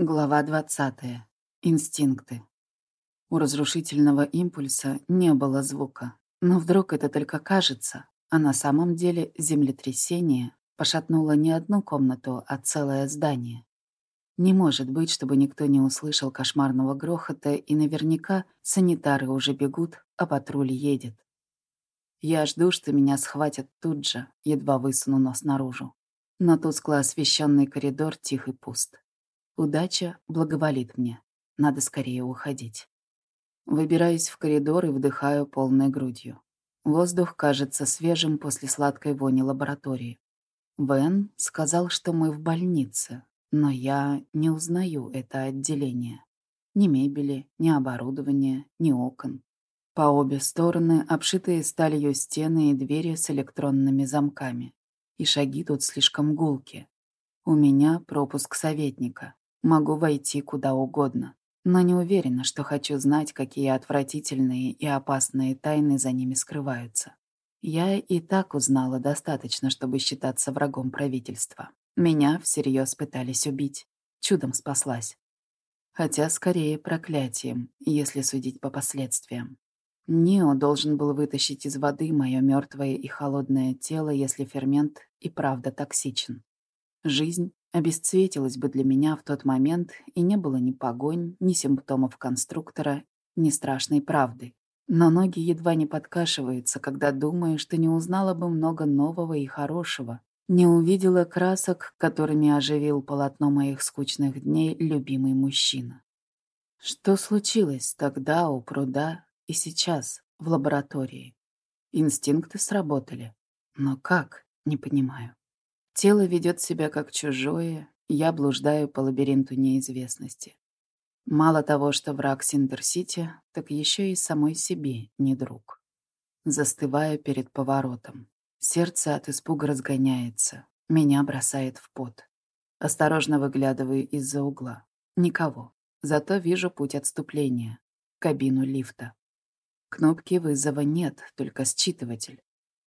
Глава 20. Инстинкты. У разрушительного импульса не было звука, но вдруг это только кажется, а на самом деле землетрясение пошатнуло не одну комнату, а целое здание. Не может быть, чтобы никто не услышал кошмарного грохота, и наверняка санитары уже бегут, а патруль едет. Я жду, что меня схватят тут же, едва высуну нос наружу. Но тускло освещенный коридор тих и пуст. Удача благоволит мне. Надо скорее уходить. Выбираюсь в коридор и вдыхаю полной грудью. Воздух кажется свежим после сладкой вони лаборатории. Вен сказал, что мы в больнице, но я не узнаю это отделение. Ни мебели, ни оборудования, ни окон. По обе стороны обшитые сталью стены и двери с электронными замками. И шаги тут слишком гулки. У меня пропуск советника. Могу войти куда угодно, но не уверена, что хочу знать, какие отвратительные и опасные тайны за ними скрываются. Я и так узнала достаточно, чтобы считаться врагом правительства. Меня всерьез пытались убить. Чудом спаслась. Хотя скорее проклятием, если судить по последствиям. Нио должен был вытащить из воды мое мертвое и холодное тело, если фермент и правда токсичен. Жизнь обесцветилась бы для меня в тот момент, и не было ни погонь, ни симптомов конструктора, ни страшной правды. Но ноги едва не подкашиваются, когда думаю, что не узнала бы много нового и хорошего, не увидела красок, которыми оживил полотно моих скучных дней любимый мужчина. Что случилось тогда у пруда и сейчас в лаборатории? Инстинкты сработали. Но как? Не понимаю. Тело ведет себя как чужое, я блуждаю по лабиринту неизвестности. Мало того, что враг Синдер-Сити, так еще и самой себе не друг. Застываю перед поворотом. Сердце от испуга разгоняется. Меня бросает в пот. Осторожно выглядываю из-за угла. Никого. Зато вижу путь отступления. Кабину лифта. Кнопки вызова нет, только считыватель.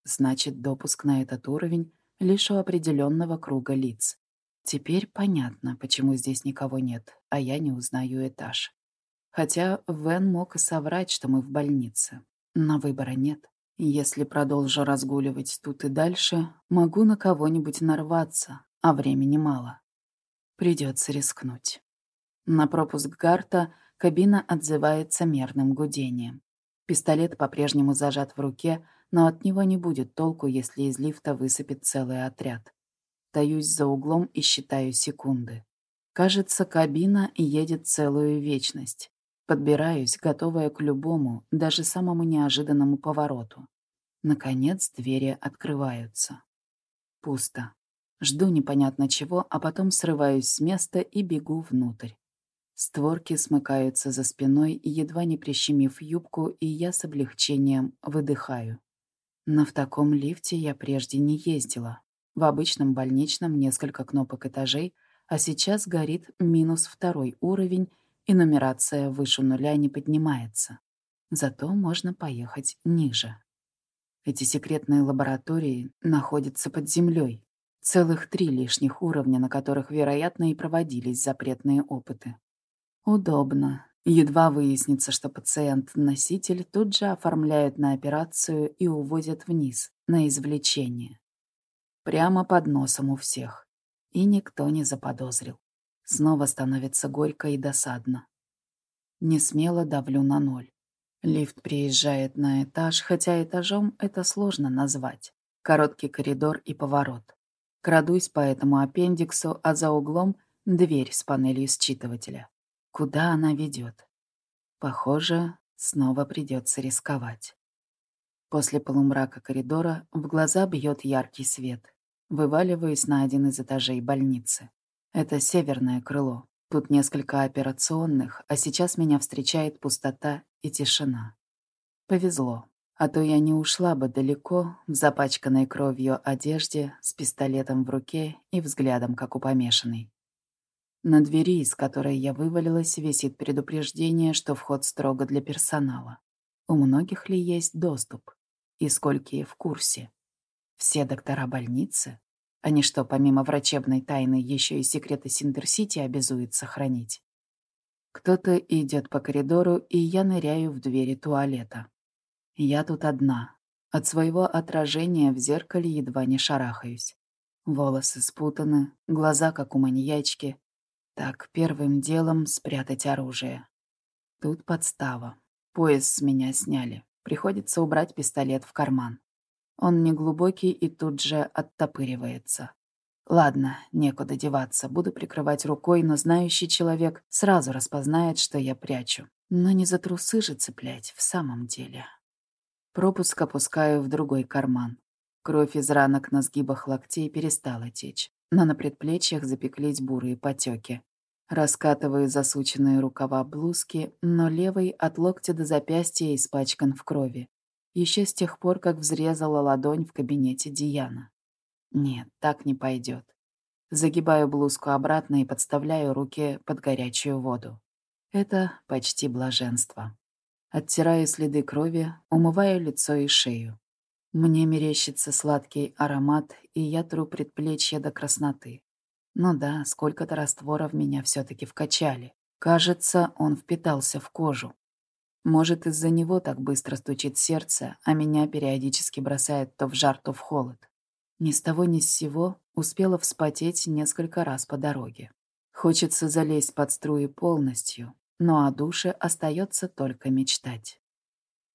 Значит, допуск на этот уровень лишь у определенного круга лиц. Теперь понятно, почему здесь никого нет, а я не узнаю этаж. Хотя Вен мог и соврать, что мы в больнице. Но выбора нет. Если продолжу разгуливать тут и дальше, могу на кого-нибудь нарваться, а времени мало. Придется рискнуть. На пропуск Гарта кабина отзывается мерным гудением. Пистолет по-прежнему зажат в руке, но от него не будет толку, если из лифта высыпет целый отряд. Таюсь за углом и считаю секунды. Кажется, кабина едет целую вечность. Подбираюсь, готовая к любому, даже самому неожиданному повороту. Наконец двери открываются. Пусто. Жду непонятно чего, а потом срываюсь с места и бегу внутрь. Створки смыкаются за спиной, едва не прищемив юбку, и я с облегчением выдыхаю. Но в таком лифте я прежде не ездила. В обычном больничном несколько кнопок этажей, а сейчас горит минус второй уровень, и нумерация выше нуля не поднимается. Зато можно поехать ниже. Эти секретные лаборатории находятся под землей. Целых три лишних уровня, на которых, вероятно, и проводились запретные опыты. Удобно. Едва выяснится, что пациент-носитель, тут же оформляют на операцию и увозят вниз, на извлечение. Прямо под носом у всех. И никто не заподозрил. Снова становится горько и досадно. Не смело давлю на ноль. Лифт приезжает на этаж, хотя этажом это сложно назвать. Короткий коридор и поворот. Крадусь по этому аппендиксу, а за углом — дверь с панелью считывателя. Куда она ведет? Похоже, снова придется рисковать. После полумрака коридора в глаза бьет яркий свет. Вываливаюсь на один из этажей больницы. Это северное крыло. Тут несколько операционных, а сейчас меня встречает пустота и тишина. Повезло, а то я не ушла бы далеко в запачканной кровью одежде с пистолетом в руке и взглядом, как у помешанной. На двери, из которой я вывалилась, висит предупреждение, что вход строго для персонала. У многих ли есть доступ? И сколькие в курсе? Все доктора больницы? Они что, помимо врачебной тайны, еще и секреты Синдер-Сити обязуют сохранить? Кто-то идет по коридору, и я ныряю в двери туалета. Я тут одна. От своего отражения в зеркале едва не шарахаюсь. Волосы спутаны, глаза как у маньячки. Так, первым делом спрятать оружие. Тут подстава. Пояс с меня сняли. Приходится убрать пистолет в карман. Он неглубокий и тут же оттопыривается. Ладно, некуда деваться, буду прикрывать рукой, но знающий человек сразу распознает, что я прячу. Но не за трусы же цеплять, в самом деле. Пропуск опускаю в другой карман. Кровь из ранок на сгибах локтей перестала течь, но на предплечьях запеклись бурые потеки. Раскатываю засученные рукава блузки, но левый от локтя до запястья испачкан в крови еще с тех пор, как взрезала ладонь в кабинете Диана. Нет, так не пойдет. Загибаю блузку обратно и подставляю руки под горячую воду. Это почти блаженство. Оттираю следы крови, умываю лицо и шею. Мне мерещится сладкий аромат, и я тру предплечье до красноты. Ну да, сколько-то раствора в меня все таки вкачали. Кажется, он впитался в кожу. Может, из-за него так быстро стучит сердце, а меня периодически бросает то в жар, то в холод. Ни с того ни с сего успела вспотеть несколько раз по дороге. Хочется залезть под струи полностью, но о душе остается только мечтать.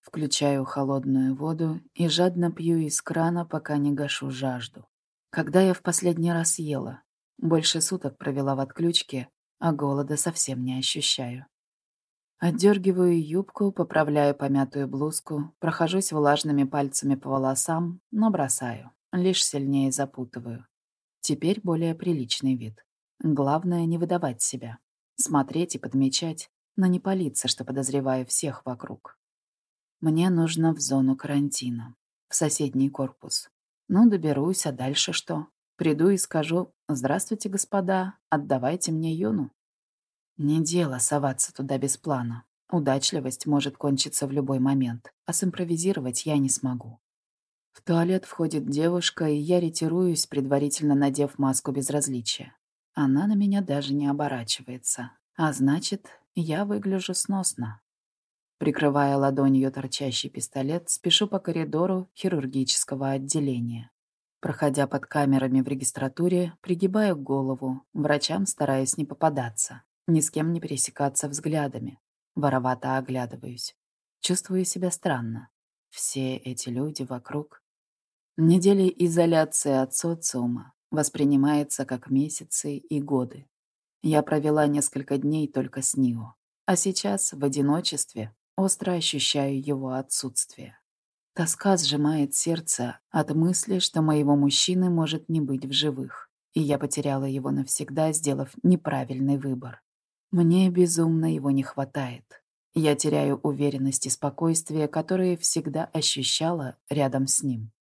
Включаю холодную воду и жадно пью из крана, пока не гашу жажду. Когда я в последний раз ела? Больше суток провела в отключке, а голода совсем не ощущаю. Отдергиваю юбку, поправляю помятую блузку, прохожусь влажными пальцами по волосам, но бросаю. Лишь сильнее запутываю. Теперь более приличный вид. Главное не выдавать себя. Смотреть и подмечать, но не палиться, что подозреваю всех вокруг. Мне нужно в зону карантина, в соседний корпус. Ну, доберусь, а дальше что? Приду и скажу «Здравствуйте, господа, отдавайте мне юну». Не дело соваться туда без плана. Удачливость может кончиться в любой момент, а симпровизировать я не смогу. В туалет входит девушка, и я ретируюсь, предварительно надев маску безразличия. Она на меня даже не оборачивается. А значит, я выгляжу сносно. Прикрывая ладонью торчащий пистолет, спешу по коридору хирургического отделения. Проходя под камерами в регистратуре, пригибаю голову, врачам стараюсь не попадаться. Ни с кем не пересекаться взглядами. Воровато оглядываюсь. Чувствую себя странно. Все эти люди вокруг. Недели изоляции от социума воспринимается как месяцы и годы. Я провела несколько дней только с Нио, а сейчас в одиночестве остро ощущаю его отсутствие. Тоска сжимает сердце от мысли, что моего мужчины может не быть в живых, и я потеряла его навсегда, сделав неправильный выбор. Мне безумно его не хватает. Я теряю уверенность и спокойствие, которые всегда ощущала рядом с ним.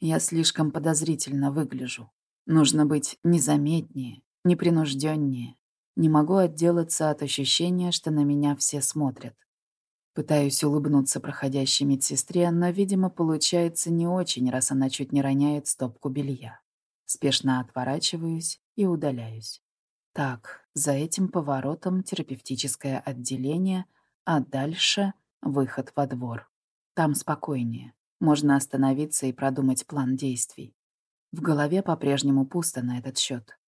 Я слишком подозрительно выгляжу. Нужно быть незаметнее, непринужденнее. Не могу отделаться от ощущения, что на меня все смотрят. Пытаюсь улыбнуться проходящей медсестре, но, видимо, получается не очень, раз она чуть не роняет стопку белья. Спешно отворачиваюсь и удаляюсь. Так, за этим поворотом терапевтическое отделение, а дальше выход во двор. Там спокойнее. Можно остановиться и продумать план действий. В голове по-прежнему пусто на этот счет.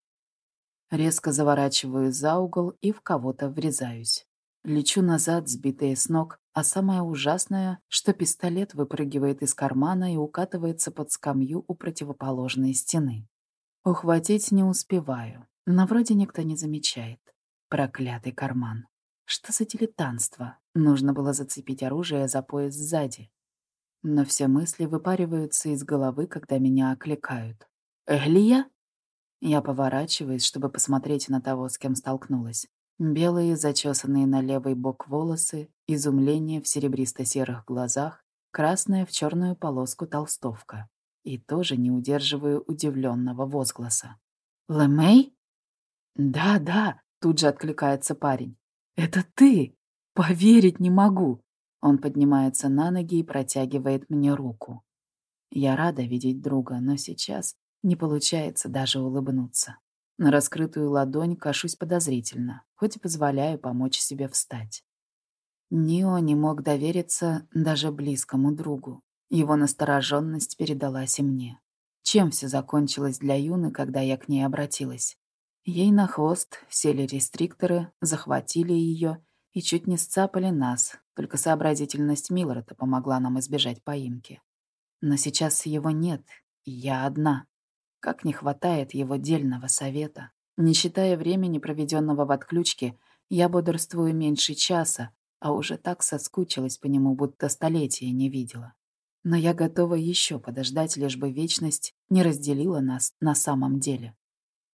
Резко заворачиваю за угол и в кого-то врезаюсь. Лечу назад, сбитая с ног, а самое ужасное, что пистолет выпрыгивает из кармана и укатывается под скамью у противоположной стены. Ухватить не успеваю. Но вроде никто не замечает. Проклятый карман. Что за дилетантство? Нужно было зацепить оружие за пояс сзади. Но все мысли выпариваются из головы, когда меня окликают. «Эглия?» Я поворачиваюсь, чтобы посмотреть на того, с кем столкнулась. Белые, зачесанные на левый бок волосы, изумление в серебристо-серых глазах, красная в черную полоску толстовка. И тоже не удерживаю удивленного возгласа. «Лэмэй?» «Да, да», — тут же откликается парень. «Это ты! Поверить не могу!» Он поднимается на ноги и протягивает мне руку. Я рада видеть друга, но сейчас Не получается даже улыбнуться. На раскрытую ладонь кашусь подозрительно, хоть и позволяю помочь себе встать. Нио не мог довериться даже близкому другу. Его настороженность передалась и мне. Чем все закончилось для Юны, когда я к ней обратилась? Ей на хвост сели рестрикторы, захватили ее и чуть не сцапали нас, только сообразительность Милларда помогла нам избежать поимки. Но сейчас его нет, и я одна. Как не хватает его дельного совета. Не считая времени, проведенного в отключке, я бодрствую меньше часа, а уже так соскучилась по нему, будто столетия не видела. Но я готова еще подождать, лишь бы вечность не разделила нас на самом деле.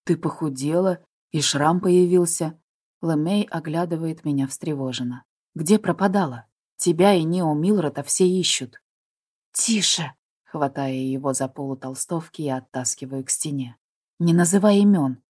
«Ты похудела, и шрам появился». Лэмей оглядывает меня встревоженно. «Где пропадала? Тебя и Нео Милрота все ищут». «Тише!» Хватая его за полу толстовки, я оттаскиваю к стене. «Не называй имен.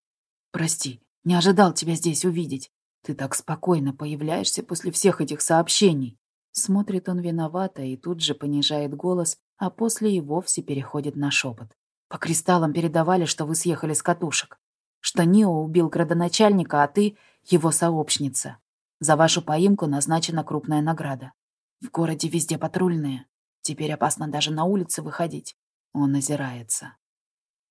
Прости, не ожидал тебя здесь увидеть. Ты так спокойно появляешься после всех этих сообщений». Смотрит он виновато и тут же понижает голос, а после и вовсе переходит на шепот. «По кристаллам передавали, что вы съехали с катушек. Что Нио убил градоначальника, а ты — его сообщница. За вашу поимку назначена крупная награда. В городе везде патрульные. Теперь опасно даже на улице выходить. Он озирается.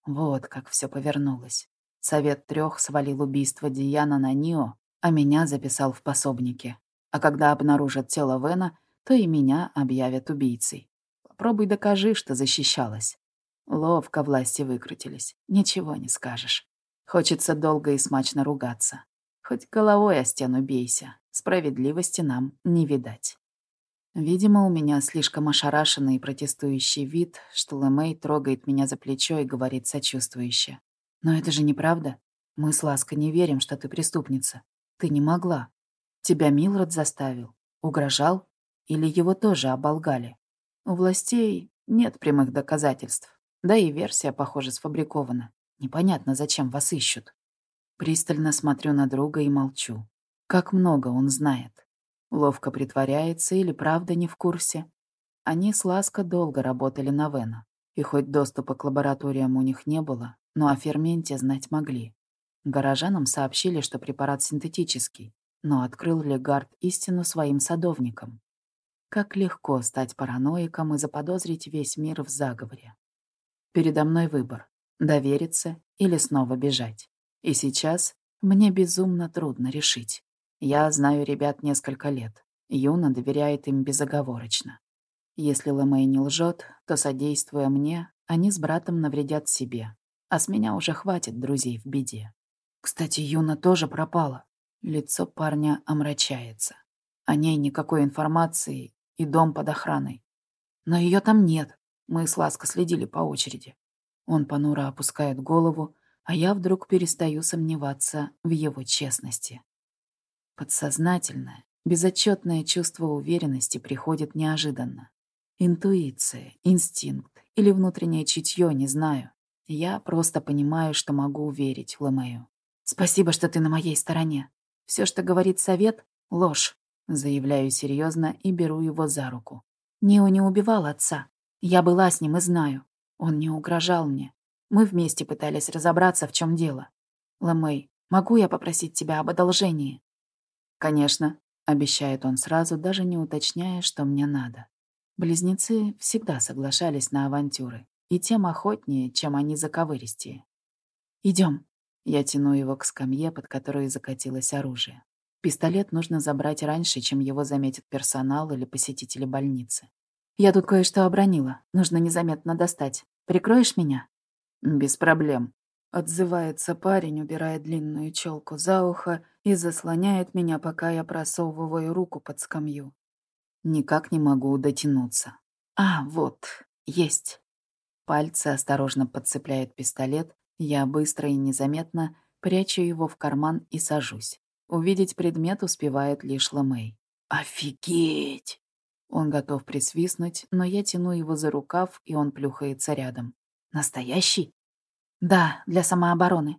Вот как все повернулось. Совет трех свалил убийство Диана на Нио, а меня записал в пособнике. А когда обнаружат тело Вена, то и меня объявят убийцей. Попробуй докажи, что защищалась. Ловко власти выкрутились. Ничего не скажешь. Хочется долго и смачно ругаться. Хоть головой о стену бейся. Справедливости нам не видать. Видимо, у меня слишком ошарашенный и протестующий вид, что Лэмэй трогает меня за плечо и говорит сочувствующе. «Но это же неправда. Мы с Лаской не верим, что ты преступница. Ты не могла. Тебя Милред заставил? Угрожал? Или его тоже оболгали? У властей нет прямых доказательств. Да и версия, похоже, сфабрикована. Непонятно, зачем вас ищут». Пристально смотрю на друга и молчу. Как много он знает. Ловко притворяется или правда не в курсе. Они с Ласко долго работали на Вена. И хоть доступа к лабораториям у них не было, но о ферменте знать могли. Горожанам сообщили, что препарат синтетический, но открыл ли Гард истину своим садовникам? Как легко стать параноиком и заподозрить весь мир в заговоре. Передо мной выбор — довериться или снова бежать. И сейчас мне безумно трудно решить. Я знаю ребят несколько лет. Юна доверяет им безоговорочно. Если Лэмэй не лжет, то, содействуя мне, они с братом навредят себе. А с меня уже хватит друзей в беде. Кстати, Юна тоже пропала. Лицо парня омрачается. О ней никакой информации и дом под охраной. Но ее там нет. Мы с Ласко следили по очереди. Он понуро опускает голову, а я вдруг перестаю сомневаться в его честности. Подсознательное, безотчетное чувство уверенности приходит неожиданно. Интуиция, инстинкт или внутреннее чутье, не знаю. Я просто понимаю, что могу верить в Лэмэю. «Спасибо, что ты на моей стороне. Все, что говорит совет — ложь», — заявляю серьезно и беру его за руку. Нео не убивал отца. Я была с ним и знаю. Он не угрожал мне. Мы вместе пытались разобраться, в чем дело. Лэмэй, могу я попросить тебя об одолжении? «Конечно», — обещает он сразу, даже не уточняя, что мне надо. Близнецы всегда соглашались на авантюры, и тем охотнее, чем они заковыристее. Идем. Я тяну его к скамье, под которой закатилось оружие. Пистолет нужно забрать раньше, чем его заметит персонал или посетители больницы. Я тут кое-что обронила. Нужно незаметно достать. Прикроешь меня? Без проблем. Отзывается парень, убирая длинную челку за ухо и заслоняет меня, пока я просовываю руку под скамью. Никак не могу дотянуться. А, вот, есть. Пальцы осторожно подцепляют пистолет, я быстро и незаметно прячу его в карман и сажусь. Увидеть предмет успевает лишь Ламей. «Офигеть!» Он готов присвистнуть, но я тяну его за рукав, и он плюхается рядом. «Настоящий?» Да, для самообороны.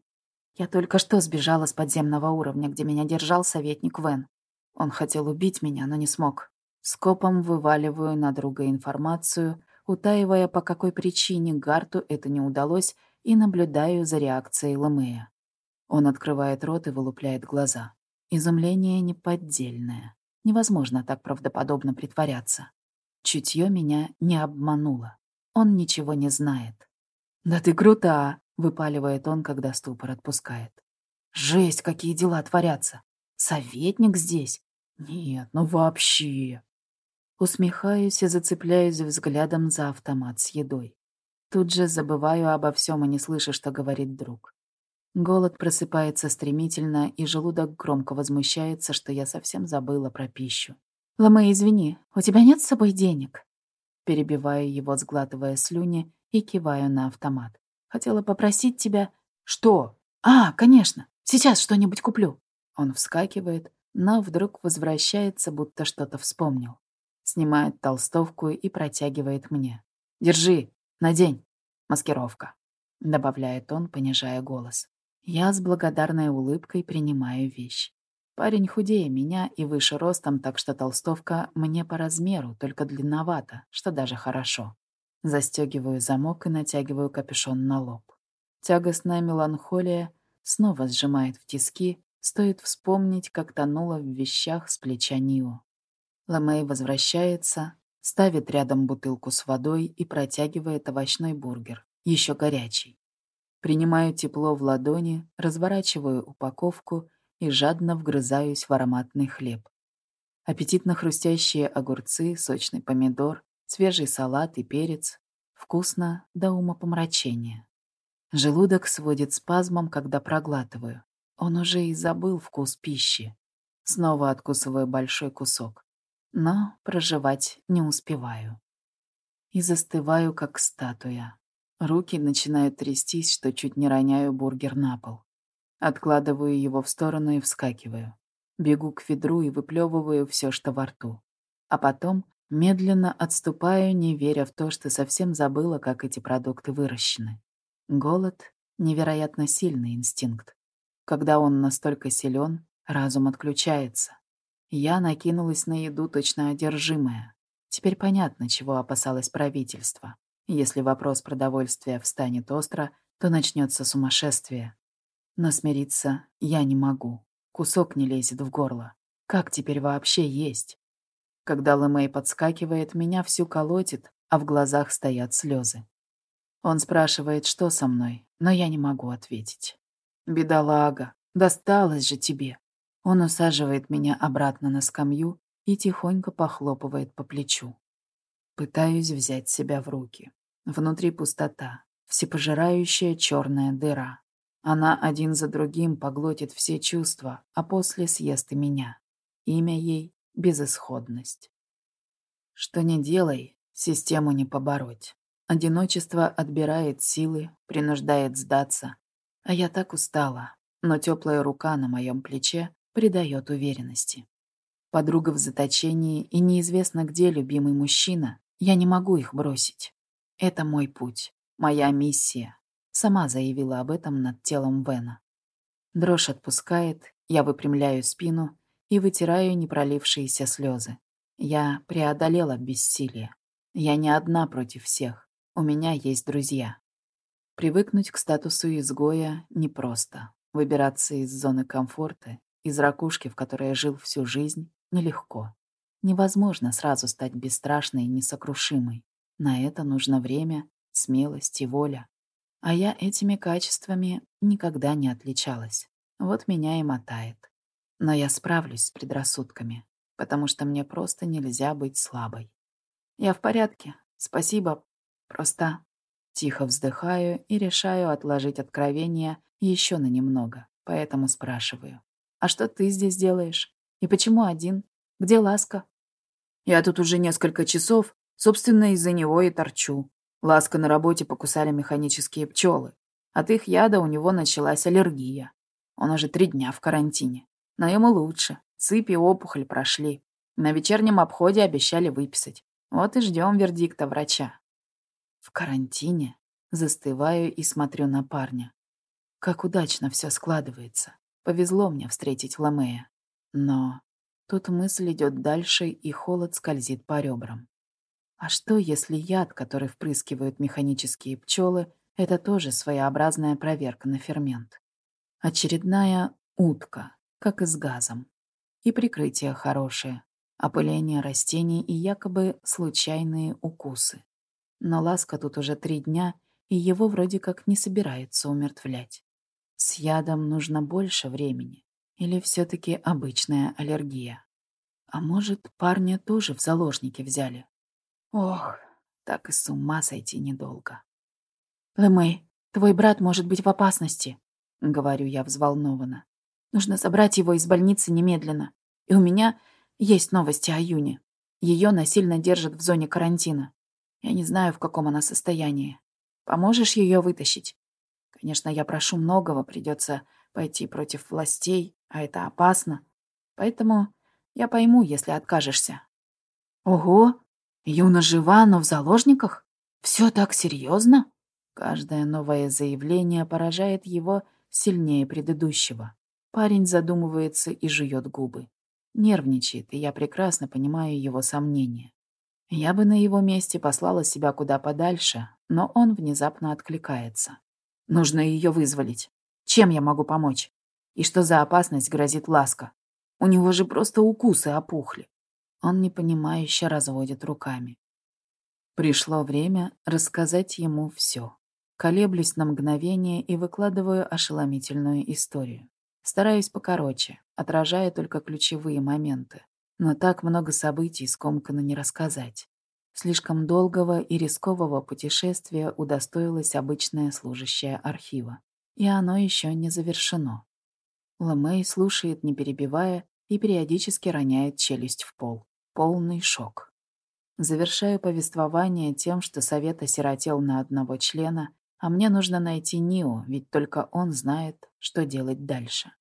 Я только что сбежала с подземного уровня, где меня держал советник Вен. Он хотел убить меня, но не смог. Скопом вываливаю на друга информацию, утаивая, по какой причине Гарту это не удалось и наблюдаю за реакцией Ламея. Он открывает рот и вылупляет глаза. Изумление неподдельное. Невозможно так правдоподобно притворяться. Чутье меня не обмануло. Он ничего не знает. «Да ты крута!» — выпаливает он, когда ступор отпускает. «Жесть, какие дела творятся! Советник здесь? Нет, ну вообще!» Усмехаюсь и зацепляюсь взглядом за автомат с едой. Тут же забываю обо всем и не слышу, что говорит друг. Голод просыпается стремительно, и желудок громко возмущается, что я совсем забыла про пищу. «Ламе, извини, у тебя нет с собой денег?» Перебиваю его, сглатывая слюни, и киваю на автомат. «Хотела попросить тебя...» «Что?» «А, конечно, сейчас что-нибудь куплю». Он вскакивает, но вдруг возвращается, будто что-то вспомнил. Снимает толстовку и протягивает мне. «Держи, надень. Маскировка», — добавляет он, понижая голос. Я с благодарной улыбкой принимаю вещь. Парень худее меня и выше ростом, так что толстовка мне по размеру, только длинновато, что даже хорошо. Застегиваю замок и натягиваю капюшон на лоб. Тягостная меланхолия снова сжимает в тиски, стоит вспомнить, как тонула в вещах с плеча Нио. Ламей возвращается, ставит рядом бутылку с водой и протягивает овощной бургер, еще горячий. Принимаю тепло в ладони, разворачиваю упаковку и жадно вгрызаюсь в ароматный хлеб. Аппетитно хрустящие огурцы, сочный помидор, свежий салат и перец. Вкусно до умопомрачения. Желудок сводит спазмом, когда проглатываю. Он уже и забыл вкус пищи. Снова откусываю большой кусок. Но проживать не успеваю. И застываю, как статуя. Руки начинают трястись, что чуть не роняю бургер на пол. Откладываю его в сторону и вскакиваю. Бегу к ведру и выплевываю все, что во рту. А потом медленно отступаю, не веря в то, что совсем забыла, как эти продукты выращены. Голод — невероятно сильный инстинкт. Когда он настолько силен, разум отключается. Я накинулась на еду точно одержимая. Теперь понятно, чего опасалось правительство. Если вопрос продовольствия встанет остро, то начнется сумасшествие. Но смириться я не могу. Кусок не лезет в горло. Как теперь вообще есть? Когда Лэмэй подскакивает, меня всю колотит, а в глазах стоят слезы. Он спрашивает, что со мной, но я не могу ответить. «Бедолага, досталось же тебе!» Он усаживает меня обратно на скамью и тихонько похлопывает по плечу. Пытаюсь взять себя в руки. Внутри пустота, всепожирающая черная дыра. Она один за другим поглотит все чувства, а после съест и меня. Имя ей — безысходность. Что не делай, систему не побороть. Одиночество отбирает силы, принуждает сдаться. А я так устала, но теплая рука на моем плече придает уверенности. Подруга в заточении и неизвестно где любимый мужчина, я не могу их бросить. Это мой путь, моя миссия. Сама заявила об этом над телом Вена. Дрожь отпускает, я выпрямляю спину и вытираю непролившиеся слезы. Я преодолела бессилие. Я не одна против всех. У меня есть друзья. Привыкнуть к статусу изгоя непросто. Выбираться из зоны комфорта, из ракушки, в которой я жил всю жизнь, нелегко. Невозможно сразу стать бесстрашной и несокрушимой. На это нужно время, смелость и воля. А я этими качествами никогда не отличалась. Вот меня и мотает. Но я справлюсь с предрассудками, потому что мне просто нельзя быть слабой. Я в порядке, спасибо, просто тихо вздыхаю и решаю отложить откровение еще на немного, поэтому спрашиваю. «А что ты здесь делаешь? И почему один? Где ласка?» Я тут уже несколько часов, собственно, из-за него и торчу. Ласка на работе покусали механические пчелы. От их яда у него началась аллергия. Он уже три дня в карантине. Но ему лучше. Сыпь и опухоль прошли. На вечернем обходе обещали выписать. Вот и ждем вердикта врача. В карантине застываю и смотрю на парня. Как удачно все складывается. Повезло мне встретить Ламея. Но Тут мысль идет дальше, и холод скользит по ребрам. А что, если яд, который впрыскивают механические пчелы, это тоже своеобразная проверка на фермент. Очередная утка, как и с газом. И прикрытие хорошее, опыление растений и якобы случайные укусы. Но Ласка тут уже три дня, и его вроде как не собирается умертвлять. С ядом нужно больше времени. Или все таки обычная аллергия? А может, парня тоже в заложники взяли? Ох, так и с ума сойти недолго. «Лэмэй, твой брат может быть в опасности», — говорю я взволнованно. «Нужно забрать его из больницы немедленно. И у меня есть новости о Юне. Ее насильно держат в зоне карантина. Я не знаю, в каком она состоянии. Поможешь ее вытащить? Конечно, я прошу многого, придется пойти против властей, а это опасно. Поэтому я пойму, если откажешься. Ого, Юна жива, но в заложниках? Все так серьезно? Каждое новое заявление поражает его сильнее предыдущего. Парень задумывается и жует губы. Нервничает, и я прекрасно понимаю его сомнения. Я бы на его месте послала себя куда подальше, но он внезапно откликается. Нужно ее вызволить. Чем я могу помочь? И что за опасность грозит Ласка? У него же просто укусы опухли. Он непонимающе разводит руками. Пришло время рассказать ему все. Колеблюсь на мгновение и выкладываю ошеломительную историю. Стараюсь покороче, отражая только ключевые моменты. Но так много событий скомканно не рассказать. Слишком долгого и рискового путешествия удостоилась обычная служащая архива. И оно еще не завершено. Ламей слушает, не перебивая, и периодически роняет челюсть в пол. Полный шок. Завершаю повествование тем, что совет осиротел на одного члена, а мне нужно найти Нио, ведь только он знает, что делать дальше.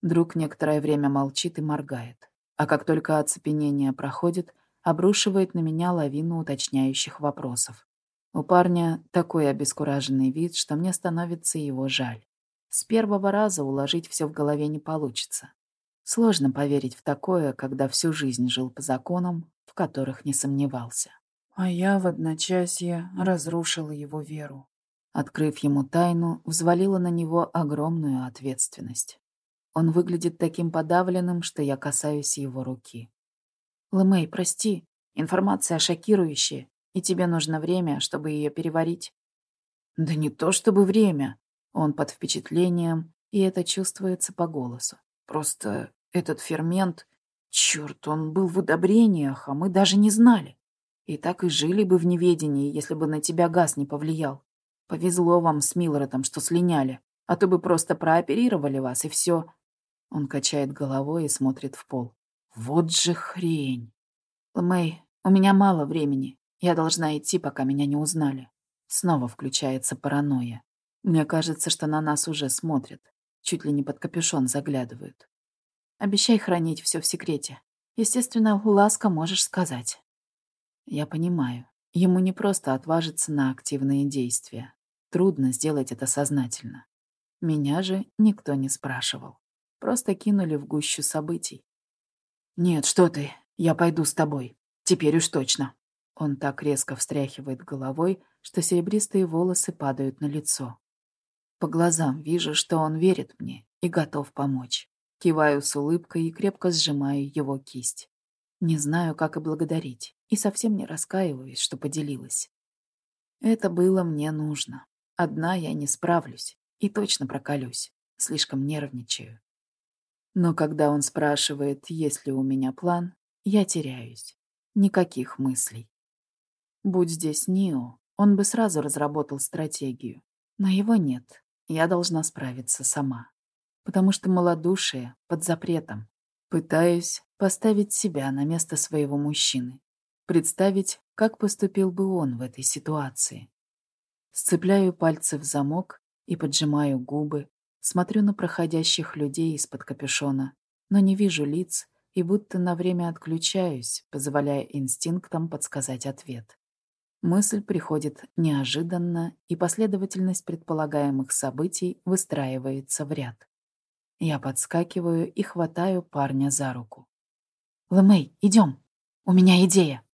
Друг некоторое время молчит и моргает, а как только оцепенение проходит, обрушивает на меня лавину уточняющих вопросов. У парня такой обескураженный вид, что мне становится его жаль. С первого раза уложить все в голове не получится. Сложно поверить в такое, когда всю жизнь жил по законам, в которых не сомневался. А я в одночасье разрушила его веру. Открыв ему тайну, взвалила на него огромную ответственность. Он выглядит таким подавленным, что я касаюсь его руки. «Лэмэй, прости, информация шокирующая, и тебе нужно время, чтобы ее переварить». «Да не то чтобы время». Он под впечатлением, и это чувствуется по голосу. «Просто этот фермент, черт, он был в удобрениях, а мы даже не знали. И так и жили бы в неведении, если бы на тебя газ не повлиял. Повезло вам с Милротом, что слиняли, а то бы просто прооперировали вас, и все. Он качает головой и смотрит в пол. Вот же хрень. Мэй, у меня мало времени. Я должна идти, пока меня не узнали. Снова включается паранойя. Мне кажется, что на нас уже смотрят. Чуть ли не под капюшон заглядывают. Обещай хранить все в секрете. Естественно, ласка можешь сказать. Я понимаю. Ему не просто отважиться на активные действия. Трудно сделать это сознательно. Меня же никто не спрашивал. Просто кинули в гущу событий. «Нет, что ты, я пойду с тобой. Теперь уж точно». Он так резко встряхивает головой, что серебристые волосы падают на лицо. По глазам вижу, что он верит мне и готов помочь. Киваю с улыбкой и крепко сжимаю его кисть. Не знаю, как и благодарить, и совсем не раскаиваюсь, что поделилась. Это было мне нужно. Одна я не справлюсь и точно проколюсь. Слишком нервничаю. Но когда он спрашивает, есть ли у меня план, я теряюсь. Никаких мыслей. Будь здесь Нио, он бы сразу разработал стратегию. Но его нет. Я должна справиться сама потому что малодушие под запретом. Пытаюсь поставить себя на место своего мужчины, представить, как поступил бы он в этой ситуации. Сцепляю пальцы в замок и поджимаю губы, смотрю на проходящих людей из-под капюшона, но не вижу лиц и будто на время отключаюсь, позволяя инстинктам подсказать ответ. Мысль приходит неожиданно, и последовательность предполагаемых событий выстраивается в ряд. Я подскакиваю и хватаю парня за руку. «Лэмэй, идем. У меня идея!»